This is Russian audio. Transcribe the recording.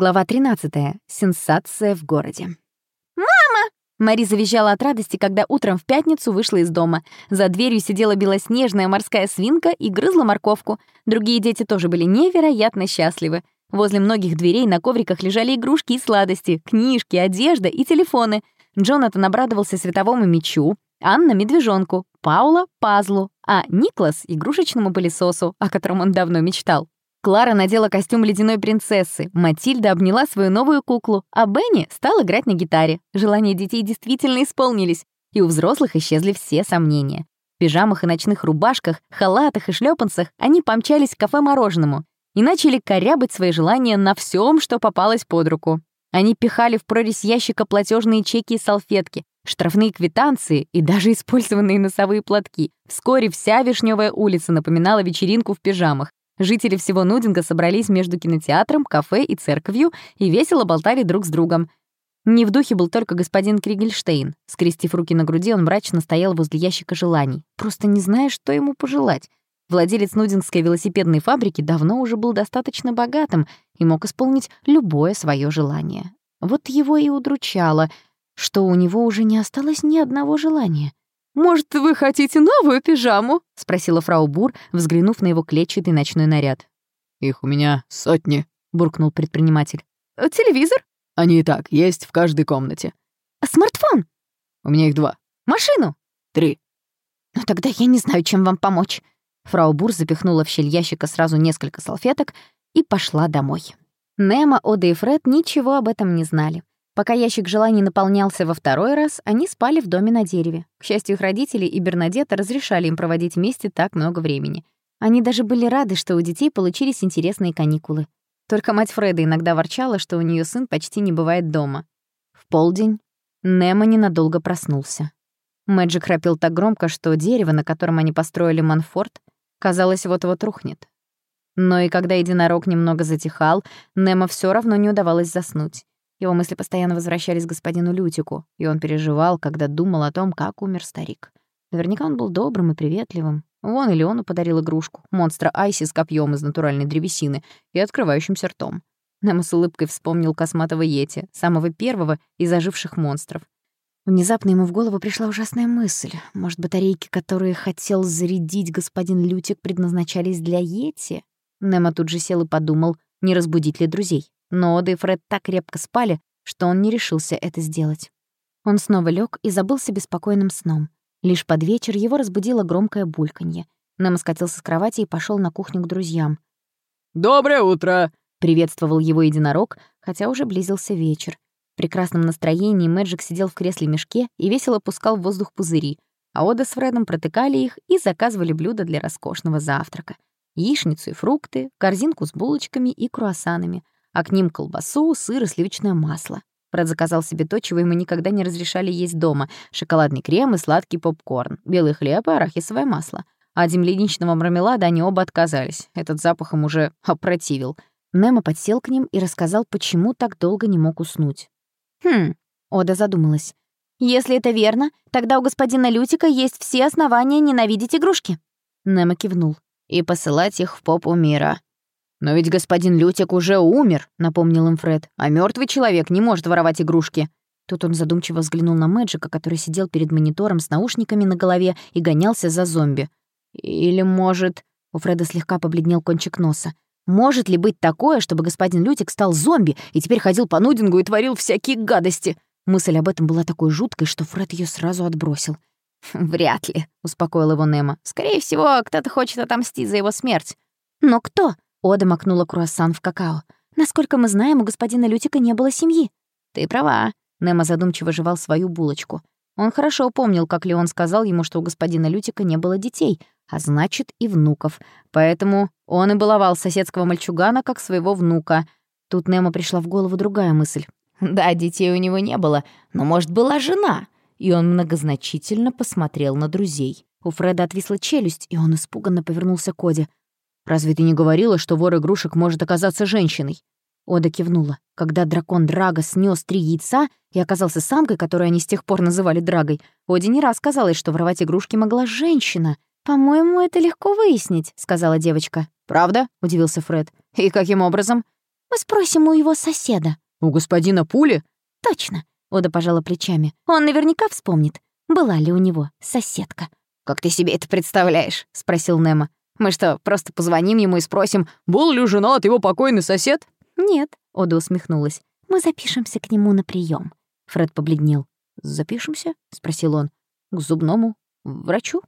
Глава 13. Сенсация в городе. «Мама!» Мари завизжала от радости, когда утром в пятницу вышла из дома. За дверью сидела белоснежная морская свинка и грызла морковку. Другие дети тоже были невероятно счастливы. Возле многих дверей на ковриках лежали игрушки и сладости, книжки, одежда и телефоны. Джонатан обрадовался световому мечу, Анна — медвежонку, Паула — пазлу, а Никлас — игрушечному пылесосу, о котором он давно мечтал. Клара надела костюм ледяной принцессы, Матильда обняла свою новую куклу, а Бенни стал играть на гитаре. Желания детей действительно исполнились, и у взрослых исчезли все сомнения. В пижамах и ночных рубашках, халатах и шлепанцах они помчались к кафе-мороженому и начали корябать свои желания на всем, что попалось под руку. Они пихали в прорезь ящика платежные чеки и салфетки, штрафные квитанции и даже использованные носовые платки. Вскоре вся Вишневая улица напоминала вечеринку в пижамах. Жители всего Нудинга собрались между кинотеатром, кафе и церковью и весело болтали друг с другом. Не в духе был только господин Кригельштейн. Скрестив руки на груди, он мрачно стоял возле ящика желаний, просто не зная, что ему пожелать. Владелец Нудингской велосипедной фабрики давно уже был достаточно богатым и мог исполнить любое свое желание. Вот его и удручало, что у него уже не осталось ни одного желания. «Может, вы хотите новую пижаму?» — спросила фрау Бур, взглянув на его клетчатый ночной наряд. «Их у меня сотни», — буркнул предприниматель. «Э, «Телевизор?» «Они и так есть в каждой комнате». «А смартфон?» «У меня их два». «Машину?» «Три». «Ну тогда я не знаю, чем вам помочь». Фрау Бур запихнула в щель ящика сразу несколько салфеток и пошла домой. Немо, Ода и Фред ничего об этом не знали. Пока ящик желаний наполнялся во второй раз, они спали в доме на дереве. К счастью, их родители и Бернадетта разрешали им проводить вместе так много времени. Они даже были рады, что у детей получились интересные каникулы. Только мать Фреда иногда ворчала, что у нее сын почти не бывает дома. В полдень Немо ненадолго проснулся. Мэджик храпел так громко, что дерево, на котором они построили Манфорт, казалось, вот-вот рухнет. Но и когда единорог немного затихал, Немо все равно не удавалось заснуть. Его мысли постоянно возвращались к господину Лютику, и он переживал, когда думал о том, как умер старик. Наверняка он был добрым и приветливым. Вон или он подарил игрушку, монстра Айси с копьем из натуральной древесины и открывающимся ртом. Немо с улыбкой вспомнил косматого Йети, самого первого из оживших монстров. Внезапно ему в голову пришла ужасная мысль. Может, батарейки, которые хотел зарядить господин Лютик, предназначались для Йети? Немо тут же сел и подумал, не разбудить ли друзей. Но Ода и Фред так крепко спали, что он не решился это сделать. Он снова лег и забылся беспокойным сном. Лишь под вечер его разбудило громкое бульканье. Нэм скатился с кровати и пошел на кухню к друзьям. «Доброе утро!» — приветствовал его единорог, хотя уже близился вечер. В прекрасном настроении Мэджик сидел в кресле-мешке и весело пускал в воздух пузыри, а Ода с Фредом протыкали их и заказывали блюда для роскошного завтрака. Яичницу и фрукты, корзинку с булочками и круассанами — а к ним колбасу, сыр и сливочное масло. Брат заказал себе то, чего ему никогда не разрешали есть дома — шоколадный крем и сладкий попкорн, белый хлеб и арахисовое масло. А от земляничного мармелада они оба отказались. Этот запах им уже опротивил. Немо подсел к ним и рассказал, почему так долго не мог уснуть. «Хм», — Ода задумалась. «Если это верно, тогда у господина Лютика есть все основания ненавидеть игрушки». Немо кивнул. «И посылать их в попу мира», «Но ведь господин Лютик уже умер», — напомнил им Фред. «А мертвый человек не может воровать игрушки». Тут он задумчиво взглянул на Мэджика, который сидел перед монитором с наушниками на голове и гонялся за зомби. «Или, может...» — у Фреда слегка побледнел кончик носа. «Может ли быть такое, чтобы господин Лютик стал зомби и теперь ходил по нудингу и творил всякие гадости?» Мысль об этом была такой жуткой, что Фред ее сразу отбросил. «Вряд ли», — успокоил его Немо. «Скорее всего, кто-то хочет отомстить за его смерть». «Но кто?» Ода макнула круассан в какао. «Насколько мы знаем, у господина Лютика не было семьи». «Ты права». Немо задумчиво жевал свою булочку. Он хорошо помнил, как Леон сказал ему, что у господина Лютика не было детей, а значит, и внуков. Поэтому он и баловал соседского мальчугана как своего внука. Тут Немо пришла в голову другая мысль. Да, детей у него не было, но, может, была жена. И он многозначительно посмотрел на друзей. У Фреда отвисла челюсть, и он испуганно повернулся к Оде. Разве ты не говорила, что вор игрушек может оказаться женщиной?» Ода кивнула. Когда дракон Драга снес три яйца и оказался самкой, которую они с тех пор называли Драгой, Оде не раз казалось, что воровать игрушки могла женщина. «По-моему, это легко выяснить», — сказала девочка. «Правда?» — удивился Фред. «И каким образом?» Мы спросим у его соседа». «У господина Пули?» «Точно», — Ода пожала плечами. «Он наверняка вспомнит, была ли у него соседка». «Как ты себе это представляешь?» — спросил Немо. «Мы что, просто позвоним ему и спросим, был ли женат его покойный сосед?» «Нет», — Ода усмехнулась. «Мы запишемся к нему на прием. Фред побледнел. «Запишемся?» — спросил он. «К зубному врачу?»